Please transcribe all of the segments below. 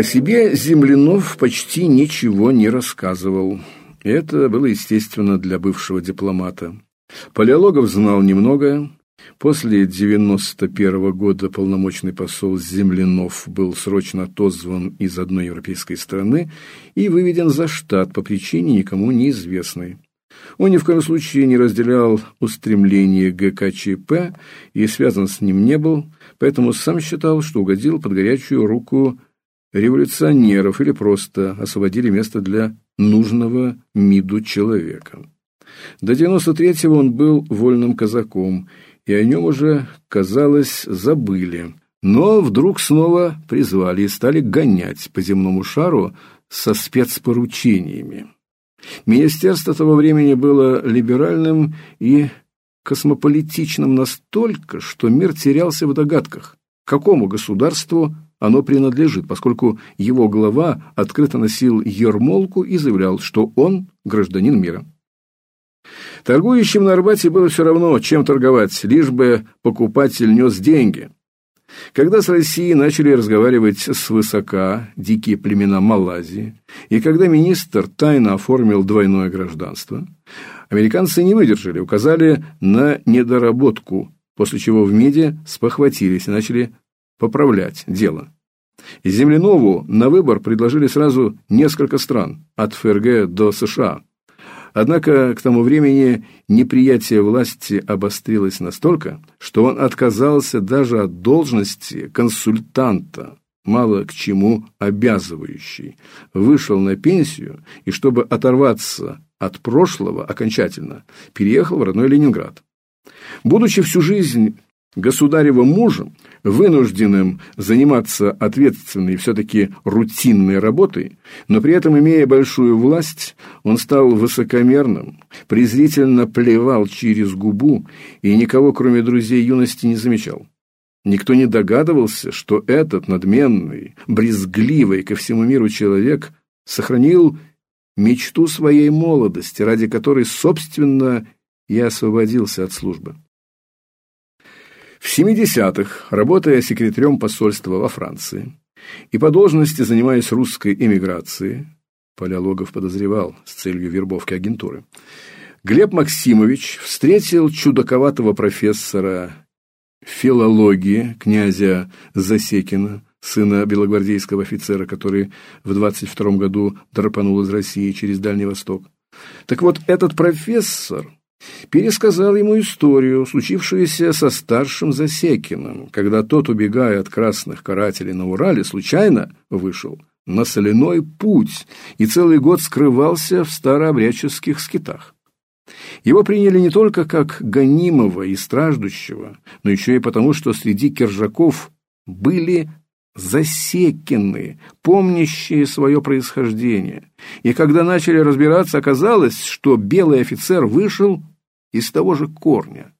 О себе Землянов почти ничего не рассказывал. Это было естественно для бывшего дипломата. Палеологов знал немного. После 91 -го года полномочный посол Землянов был срочно отозван из одной европейской страны и выведен за штат по причине никому неизвестной. Он ни в коем случае не разделял устремления ГКЧП и связан с ним не был, поэтому сам считал, что угодил под горячую руку революционеров или просто освободили место для нужного МИДу человека. До 93-го он был вольным казаком, и о нем уже, казалось, забыли. Но вдруг снова призвали и стали гонять по земному шару со спецпоручениями. Министерство того времени было либеральным и космополитичным настолько, что мир терялся в догадках, какому государству оно принадлежит, поскольку его глава открыто носил ермолку и заявлял, что он гражданин мира. Торгующим на Арбате было все равно, чем торговать, лишь бы покупатель нес деньги. Когда с Россией начали разговаривать свысока дикие племена Малайзии, и когда министр тайно оформил двойное гражданство, американцы не выдержали, указали на недоработку, после чего в МИДе спохватились и начали поправлять дело. Землянову на выбор предложили сразу несколько стран, от ФРГ до США. Однако к тому времени неприятие власти обострилось настолько, что он отказался даже от должности консультанта, мало к чему обязывающий, вышел на пенсию и, чтобы оторваться от прошлого окончательно, переехал в родной Ленинград. Будучи всю жизнь государевым мужем, вынужденным заниматься ответственной все-таки рутинной работой, но при этом имея большую власть, он стал высокомерным, презрительно плевал через губу и никого, кроме друзей юности, не замечал. Никто не догадывался, что этот надменный, брезгливый ко всему миру человек сохранил мечту своей молодости, ради которой, собственно, и освободился от службы. В 70-х, работая секретарем посольства во Франции и по должности занимаясь русской эмиграцией, Палеологов подозревал с целью вербовки агентуры, Глеб Максимович встретил чудаковатого профессора филологии князя Засекина, сына белогвардейского офицера, который в 22 году драпанул из России через Дальний Восток. Так вот, этот профессор пересказал ему историю, случившуюся со старшим Засекиным, когда тот, убегая от красных карателей на Урале, случайно вышел на соляной путь и целый год скрывался в старообрядческих скитах. Его приняли не только как гонимого и страждущего, но еще и потому, что среди киржаков были засекины, помнящие свое происхождение. И когда начали разбираться, оказалось, что белый офицер вышел из того же корня.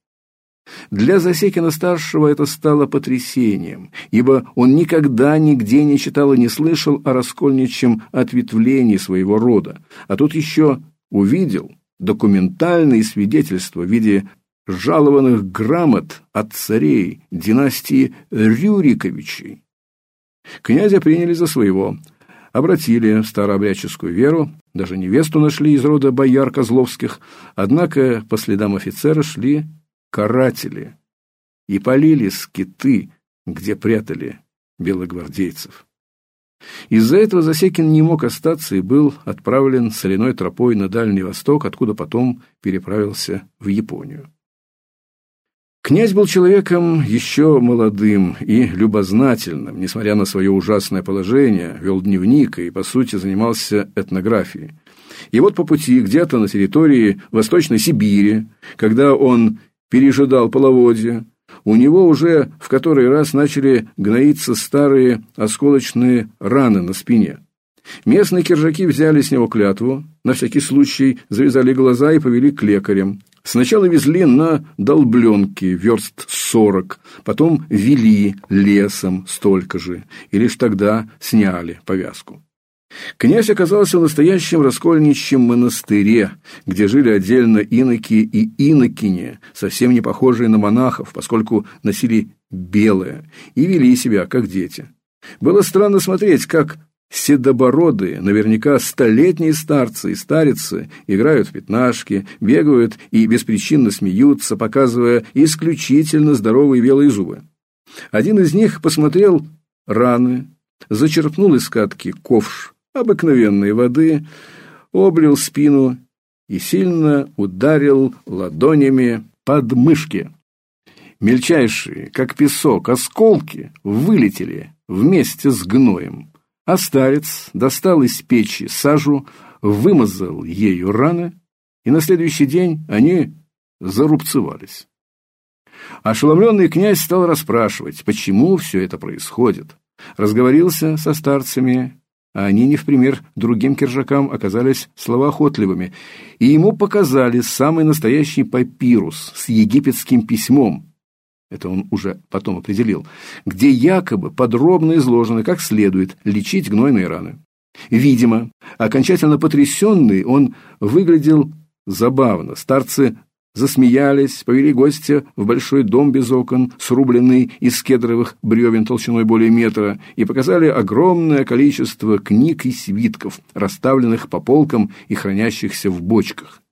Для Засекина-старшего это стало потрясением, ибо он никогда нигде не читал и не слышал о раскольничьем ответвлении своего рода, а тут еще увидел документальные свидетельства в виде жалованных грамот от царей династии Рюриковичей. Князя приняли за своего, обратили старообрядческую веру, даже невесту нашли из рода бояр Козловских, однако по следам офицера шли каратели и полили скиты, где прятали белогвардейцев. Из-за этого Засекин не мог остаться и был отправлен соляной тропой на Дальний Восток, откуда потом переправился в Японию. Князь был человеком еще молодым и любознательным, несмотря на свое ужасное положение, вел дневник и, по сути, занимался этнографией. И вот по пути, где-то на территории Восточной Сибири, когда он пережидал половодье, у него уже в который раз начали гноиться старые осколочные раны на спине. Местные киржаки взяли с него клятву, на всякий случай завязали глаза и повели к лекарям. Сначала везли на долбленке верст сорок, потом вели лесом столько же, и лишь тогда сняли повязку. Князь оказался в настоящем раскольничьем монастыре, где жили отдельно иноки и инокини, совсем не похожие на монахов, поскольку носили белое и вели себя как дети. Было странно смотреть, как Седобородые, наверняка столетние старцы и старицы, играют в пятнашки, бегают и беспричинно смеются, показывая исключительно здоровые белые зубы. Один из них посмотрел раны, зачерпнул из катки ковш обыкновенной воды, облил спину и сильно ударил ладонями под мышки. Мельчайшие, как песок, осколки вылетели вместе с гноем. А старец достал из печи сажу, вымазал ею раны, и на следующий день они зарубцевались. Ошеломленный князь стал расспрашивать, почему все это происходит. Разговорился со старцами, а они не в пример другим киржакам оказались словоохотливыми, и ему показали самый настоящий папирус с египетским письмом. Это он уже потом определил, где якобы подробно изложено, как следует лечить гнойные раны. Видимо, окончательно потрясенный, он выглядел забавно. Старцы засмеялись, повели гостя в большой дом без окон, срубленный из кедровых бревен толщиной более метра, и показали огромное количество книг и свитков, расставленных по полкам и хранящихся в бочках.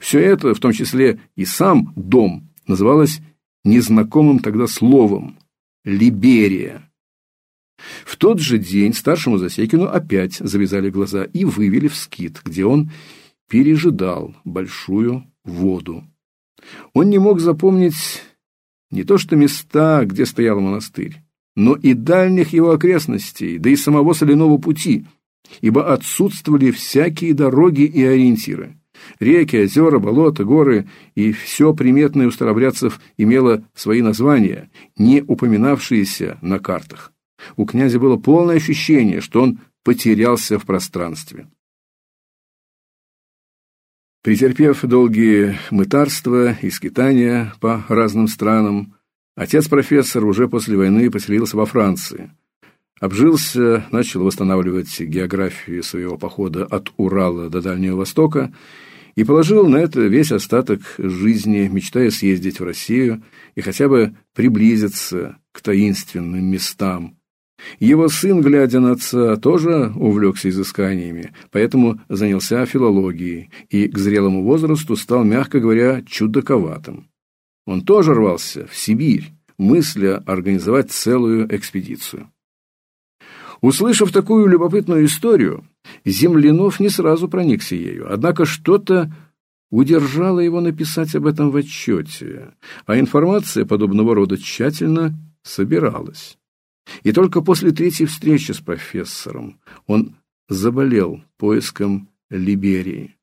Все это, в том числе и сам дом, называлось незнакомым тогда словом «Либерия». В тот же день старшему Засекину опять завязали глаза и вывели в скит, где он пережидал большую воду. Он не мог запомнить не то что места, где стоял монастырь, но и дальних его окрестностей, да и самого соляного пути, ибо отсутствовали всякие дороги и ориентиры. Реки, озера, болота, горы и все приметное у старобрядцев имело свои названия, не упоминавшиеся на картах. У князя было полное ощущение, что он потерялся в пространстве. Претерпев долгие мытарства и скитания по разным странам, отец-профессор уже после войны поселился во Франции. Обжился, начал восстанавливать географию своего похода от Урала до Дальнего Востока и положил на это весь остаток жизни, мечтая съездить в Россию и хотя бы приблизиться к таинственным местам, его сын, глядя на отца, тоже увлекся изысканиями, поэтому занялся филологией и к зрелому возрасту стал, мягко говоря, чудаковатым. Он тоже рвался в Сибирь, мысля организовать целую экспедицию. Услышав такую любопытную историю, Землянов не сразу проникся ею, однако что-то удержало его написать об этом в отчете, а информация подобного рода тщательно собиралась. И только после третьей встречи с профессором он заболел поиском Либерии.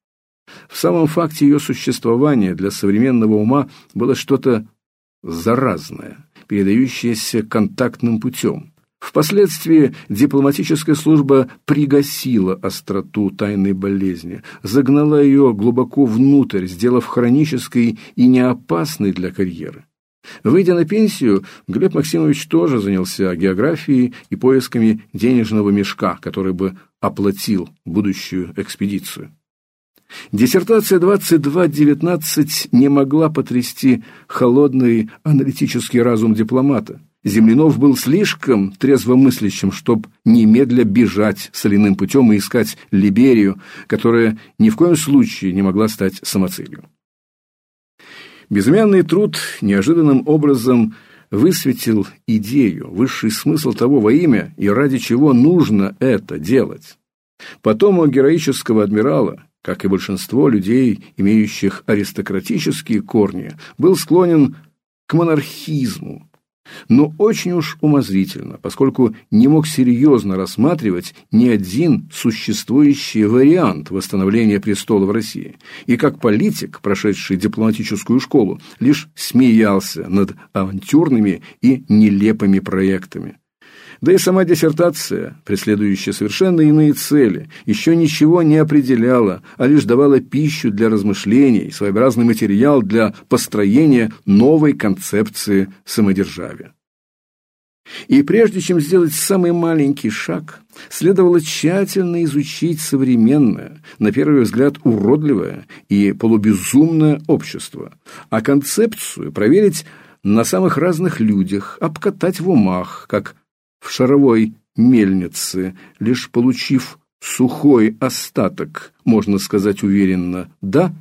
В самом факте ее существования для современного ума было что-то заразное, передающееся контактным путем. Впоследствии дипломатическая служба пригасила остроту тайной болезни, загнала ее глубоко внутрь, сделав хронической и неопасной для карьеры. Выйдя на пенсию, Глеб Максимович тоже занялся географией и поисками денежного мешка, который бы оплатил будущую экспедицию. Диссертация 2219 не могла потрясти холодный аналитический разум дипломата. Землянов был слишком трезвомыслящим, чтобы немедля бежать соляным путем и искать Либерию, которая ни в коем случае не могла стать самоцелью. Безымянный труд неожиданным образом высветил идею, высший смысл того во имя и ради чего нужно это делать. Потом героического адмирала, как и большинство людей, имеющих аристократические корни, был склонен к монархизму, но очень уж умозрительно, поскольку не мог серьезно рассматривать ни один существующий вариант восстановления престола в России, и как политик, прошедший дипломатическую школу, лишь смеялся над авантюрными и нелепыми проектами. Да и сама диссертация, преследующая совершенно иные цели, еще ничего не определяла, а лишь давала пищу для размышлений, своеобразный материал для построения новой концепции самодержавия. И прежде чем сделать самый маленький шаг, следовало тщательно изучить современное, на первый взгляд уродливое и полубезумное общество, а концепцию проверить на самых разных людях, обкатать в умах, как в шаровой мельницы, лишь получив сухой остаток, можно сказать уверенно «да»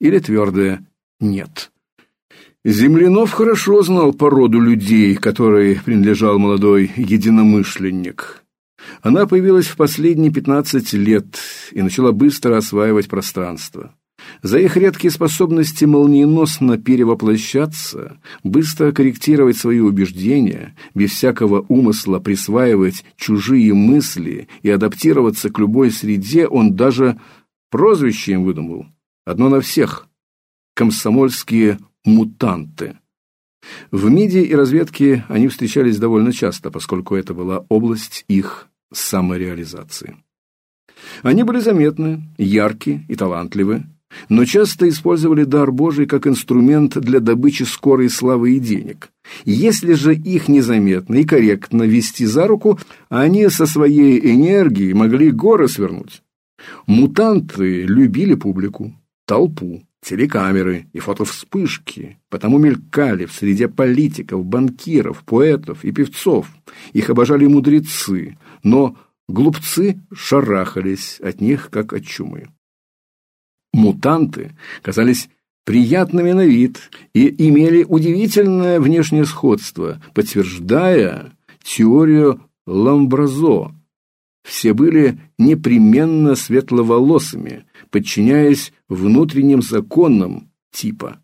или твердое «нет». Землянов хорошо знал породу людей, которой принадлежал молодой единомышленник. Она появилась в последние 15 лет и начала быстро осваивать пространство. За их редкие способности молниеносно перевоплощаться, быстро корректировать свои убеждения, без всякого умысла присваивать чужие мысли и адаптироваться к любой среде, он даже прозвище им выдумал. Одно на всех – комсомольские мутанты. В МИДе и разведке они встречались довольно часто, поскольку это была область их самореализации. Они были заметны, яркие и талантливы, но часто использовали дар Божий как инструмент для добычи скорой славы и денег. Если же их незаметно и корректно вести за руку, они со своей энергией могли горы свернуть. Мутанты любили публику, толпу, телекамеры и фотовспышки, потому мелькали в среде политиков, банкиров, поэтов и певцов. Их обожали мудрецы, но глупцы шарахались от них, как от чумы. Мутанты казались приятными на вид и имели удивительное внешнее сходство, подтверждая теорию Ламбразо. Все были непременно светловолосыми, подчиняясь внутренним законам типа.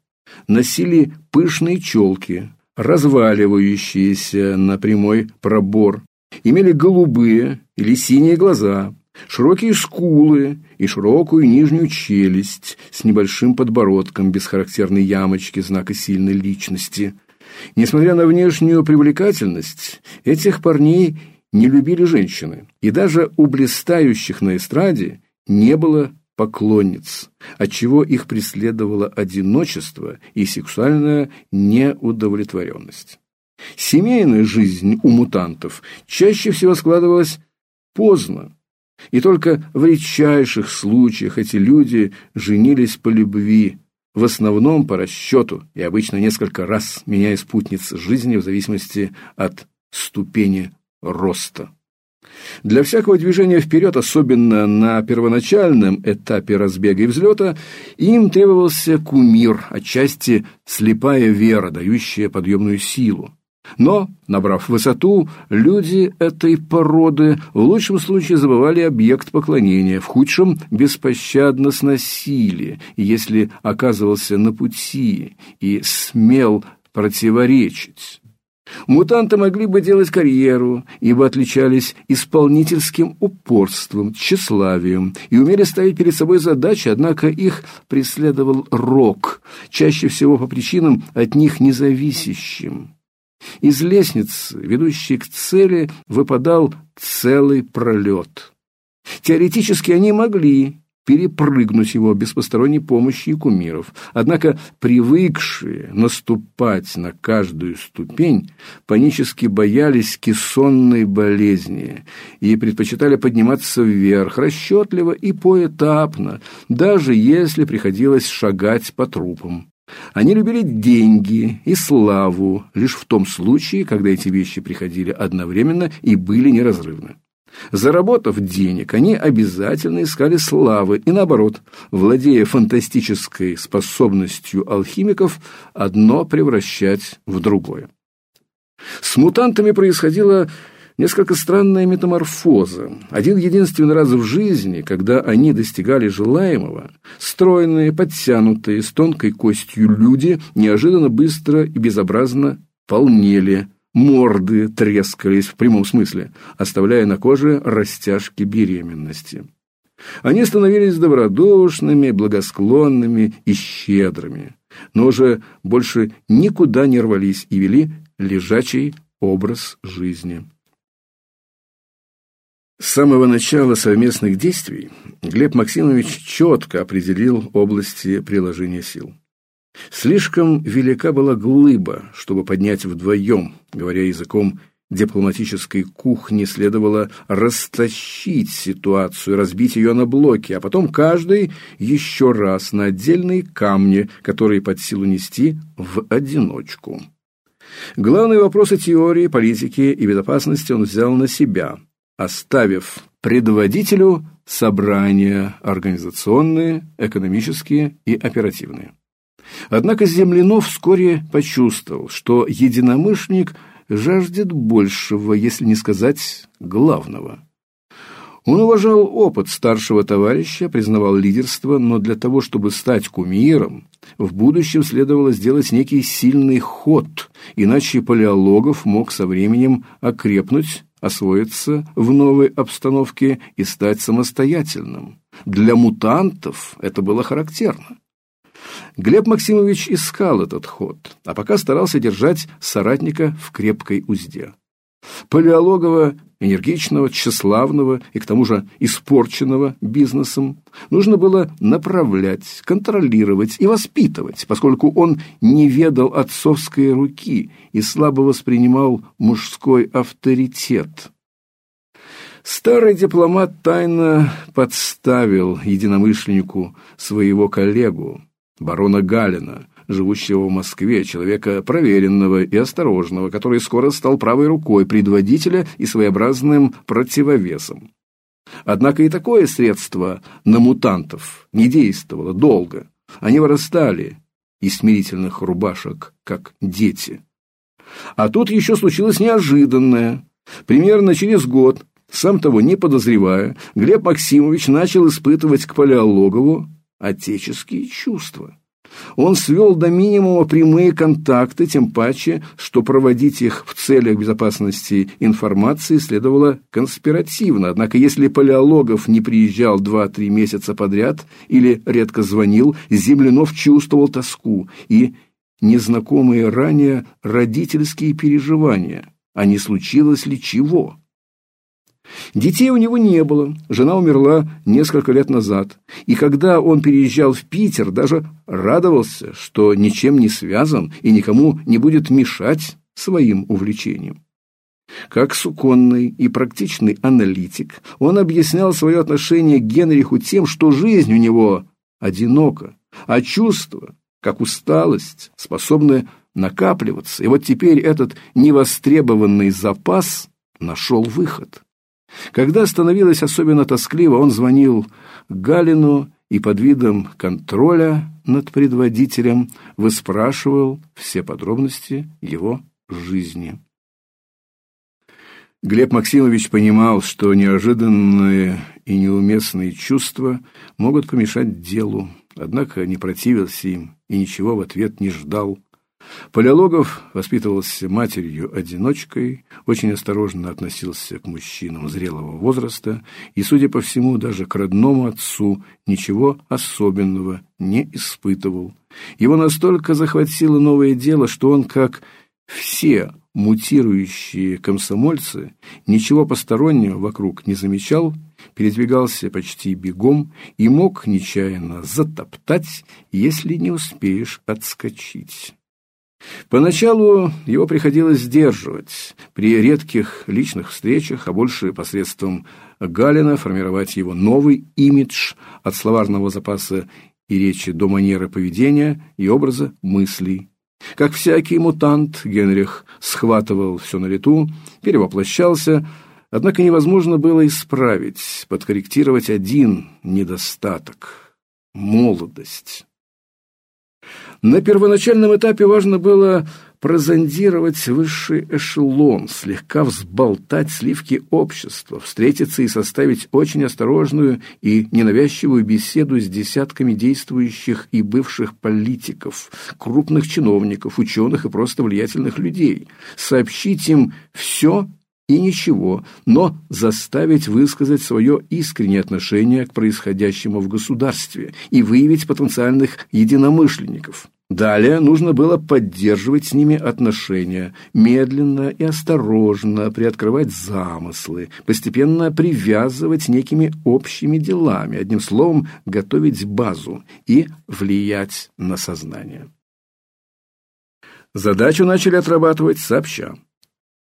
Носили пышные челки, разваливающиеся на прямой пробор, имели голубые или синие глаза, широкие скулы и широкую нижнюю челюсть с небольшим подбородком без характерной ямочки знака сильной личности. Несмотря на внешнюю привлекательность, этих парней не любили женщины, и даже у блистающих на эстраде не было поклонниц, отчего их преследовало одиночество и сексуальная неудовлетворенность. Семейная жизнь у мутантов чаще всего складывалась поздно, и только в редчайших случаях эти люди женились по любви, в основном по расчету и обычно несколько раз меняя спутниц жизни в зависимости от ступени роста. Для всякого движения вперед, особенно на первоначальном этапе разбега и взлета, им требовался кумир, отчасти слепая вера, дающая подъемную силу. Но, набрав высоту, люди этой породы в лучшем случае забывали объект поклонения, в худшем – беспощадно сносили, если оказывался на пути и смел противоречить. Мутанты могли бы делать карьеру, ибо отличались исполнительским упорством, тщеславием и умели ставить перед собой задачи, однако их преследовал рок, чаще всего по причинам от них независящим. Из лестницы, ведущей к цели, выпадал целый пролет. Теоретически они могли перепрыгнуть его без посторонней помощи и кумиров. Однако привыкшие наступать на каждую ступень панически боялись кессонной болезни и предпочитали подниматься вверх расчетливо и поэтапно, даже если приходилось шагать по трупам. Они любили деньги и славу лишь в том случае, когда эти вещи приходили одновременно и были неразрывны. Заработав денег, они обязательно искали славы и, наоборот, владея фантастической способностью алхимиков, одно превращать в другое. С мутантами происходило несколько странная метаморфоза. Один единственный раз в жизни, когда они достигали желаемого, стройные, подтянутые, с тонкой костью люди неожиданно быстро и безобразно полнели – морды трескались в прямом смысле, оставляя на коже растяжки беременности. Они становились добродушными, благосклонными и щедрыми, но уже больше никуда не рвались и вели лежачий образ жизни. С самого начала совместных действий Глеб Максимович четко определил области приложения сил. Слишком велика была глыба, чтобы поднять вдвоем, говоря языком дипломатической кухни, следовало растащить ситуацию, разбить ее на блоки, а потом каждый еще раз на отдельные камни, которые под силу нести в одиночку. Главные вопросы теории, политики и безопасности он взял на себя, оставив предводителю собрания организационные, экономические и оперативные. Однако Землянов вскоре почувствовал, что единомышленник жаждет большего, если не сказать главного. Он уважал опыт старшего товарища, признавал лидерство, но для того, чтобы стать кумиром, в будущем следовало сделать некий сильный ход, иначе Палеологов мог со временем окрепнуть, освоиться в новой обстановке и стать самостоятельным. Для мутантов это было характерно. Глеб Максимович искал этот ход, а пока старался держать соратника в крепкой узде. Палеологова, энергичного, тщеславного и к тому же испорченного бизнесом, нужно было направлять, контролировать и воспитывать, поскольку он не ведал отцовской руки и слабо воспринимал мужской авторитет. Старый дипломат тайно подставил единомышленнику своего коллегу, барона Галина, живущего в Москве, человека проверенного и осторожного, который скоро стал правой рукой предводителя и своеобразным противовесом. Однако и такое средство на мутантов не действовало долго. Они вырастали из смирительных рубашек, как дети. А тут еще случилось неожиданное. Примерно через год, сам того не подозревая, Глеб Максимович начал испытывать к Палеологову отеческие чувства. Он свел до минимума прямые контакты, тем паче, что проводить их в целях безопасности информации следовало конспиративно. Однако, если Палеологов не приезжал два-три месяца подряд или редко звонил, Землянов чувствовал тоску и незнакомые ранее родительские переживания, а не случилось ли чего. Детей у него не было, жена умерла несколько лет назад, и когда он переезжал в Питер, даже радовался, что ничем не связан и никому не будет мешать своим увлечениям. Как суконный и практичный аналитик, он объяснял свое отношение к Генриху тем, что жизнь у него одинока, а чувства, как усталость, способны накапливаться. И вот теперь этот невостребованный запас нашел выход. Когда становилось особенно тоскливо, он звонил Галину и под видом контроля над предводителем выспрашивал все подробности его жизни. Глеб Максимович понимал, что неожиданные и неуместные чувства могут помешать делу, однако не противился им и ничего в ответ не ждал. Палеологов воспитывался матерью-одиночкой, очень осторожно относился к мужчинам зрелого возраста и, судя по всему, даже к родному отцу ничего особенного не испытывал. Его настолько захватило новое дело, что он, как все мутирующие комсомольцы, ничего постороннего вокруг не замечал, передвигался почти бегом и мог нечаянно затоптать, если не успеешь отскочить. Поначалу его приходилось сдерживать, при редких личных встречах, а больше посредством Галина формировать его новый имидж от словарного запаса и речи до манеры поведения и образа мыслей. Как всякий мутант, Генрих схватывал все на лету, перевоплощался, однако невозможно было исправить, подкорректировать один недостаток – молодость. На первоначальном этапе важно было прозондировать высший эшелон, слегка взболтать сливки общества, встретиться и составить очень осторожную и ненавязчивую беседу с десятками действующих и бывших политиков, крупных чиновников, ученых и просто влиятельных людей, сообщить им все и ничего, но заставить высказать свое искреннее отношение к происходящему в государстве и выявить потенциальных единомышленников. Далее нужно было поддерживать с ними отношения, медленно и осторожно приоткрывать замыслы, постепенно привязывать некими общими делами, одним словом, готовить базу и влиять на сознание. Задачу начали отрабатывать сообща.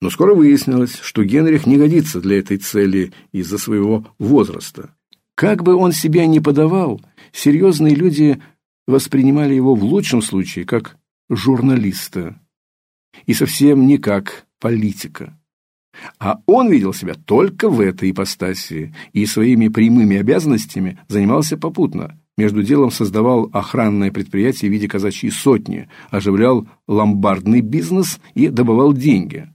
Но скоро выяснилось, что Генрих не годится для этой цели из-за своего возраста. Как бы он себя ни подавал, серьезные люди воспринимали его в лучшем случае как журналиста и совсем не как политика. А он видел себя только в этой ипостаси и своими прямыми обязанностями занимался попутно. Между делом создавал охранное предприятие в виде казачьей сотни, оживлял ломбардный бизнес и добывал деньги.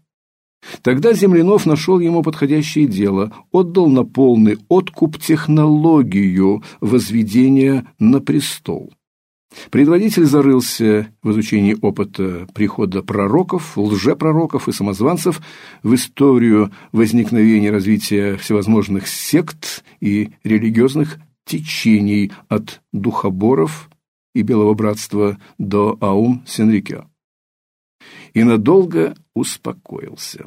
Тогда Землянов нашел ему подходящее дело, отдал на полный откуп технологию возведения на престол. Предводитель зарылся в изучении опыта прихода пророков, лжепророков и самозванцев в историю возникновения и развития всевозможных сект и религиозных течений от духоборов и Белого Братства до Аум Сенрикё. И надолго успокоился.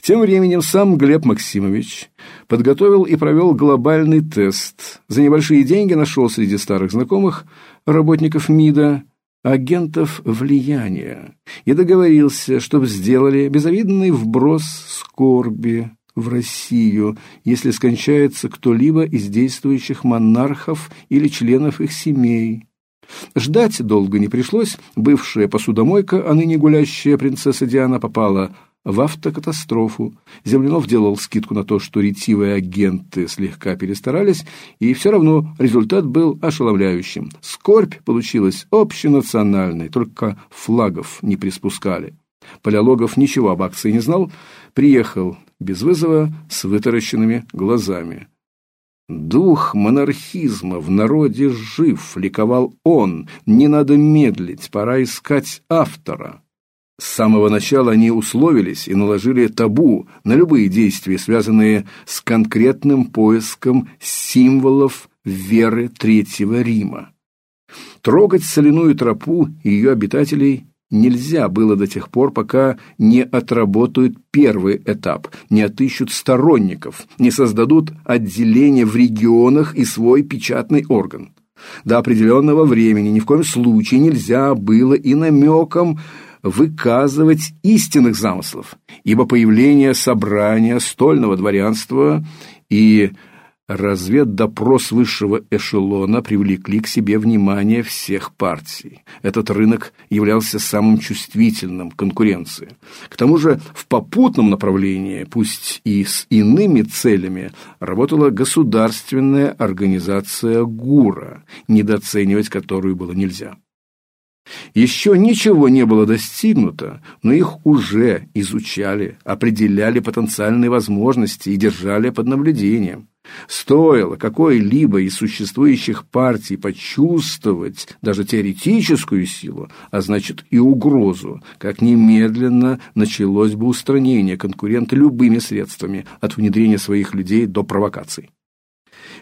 Тем временем сам Глеб Максимович подготовил и провел глобальный тест. За небольшие деньги нашел среди старых знакомых работников МИДа агентов влияния и договорился, чтобы сделали безовидный вброс скорби в Россию, если скончается кто-либо из действующих монархов или членов их семей. Ждать долго не пришлось. Бывшая посудомойка, а ныне гулящая принцесса Диана попала в автокатастрофу. Землянов делал скидку на то, что ретивые агенты слегка перестарались, и все равно результат был ошеломляющим. Скорбь получилась общенациональной, только флагов не приспускали. Палеологов ничего об акции не знал, приехал без вызова с вытаращенными глазами. Дух монархизма в народе жив, ликовал он. Не надо медлить, пора искать автора. С самого начала они условились и наложили табу на любые действия, связанные с конкретным поиском символов веры Третьего Рима. Трогать соляную тропу ее обитателей нельзя было до тех пор, пока не отработают первый этап, не отыщут сторонников, не создадут отделение в регионах и свой печатный орган. До определенного времени ни в коем случае нельзя было и намеком выказывать истинных замыслов, ибо появление собрания стольного дворянства и разведдопрос высшего эшелона привлекли к себе внимание всех партий. Этот рынок являлся самым чувствительным конкуренции. К тому же в попутном направлении, пусть и с иными целями, работала государственная организация ГУРа, недооценивать которую было нельзя. Еще ничего не было достигнуто, но их уже изучали, определяли потенциальные возможности и держали под наблюдением. Стоило какой-либо из существующих партий почувствовать даже теоретическую силу, а значит и угрозу, как немедленно началось бы устранение конкурента любыми средствами, от внедрения своих людей до провокаций.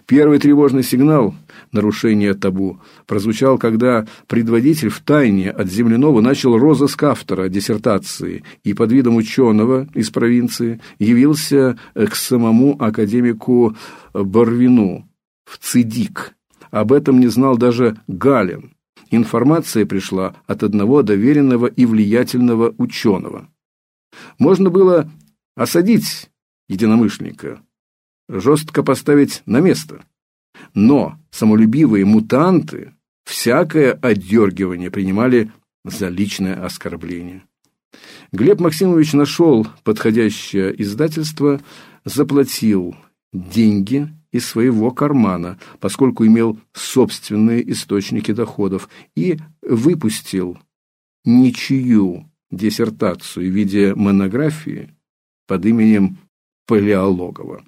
Первый тревожный сигнал нарушения табу прозвучал, когда предводитель в тайне от Земляного начал розыск автора диссертации и под видом ученого из провинции явился к самому академику Барвину в ЦИДИК. Об этом не знал даже Галин. Информация пришла от одного доверенного и влиятельного ученого. Можно было осадить единомышленника, жестко поставить на место. Но самолюбивые мутанты всякое отдергивание принимали за личное оскорбление. Глеб Максимович нашел подходящее издательство, заплатил деньги из своего кармана, поскольку имел собственные источники доходов, и выпустил ничью диссертацию в виде монографии под именем Палеологова.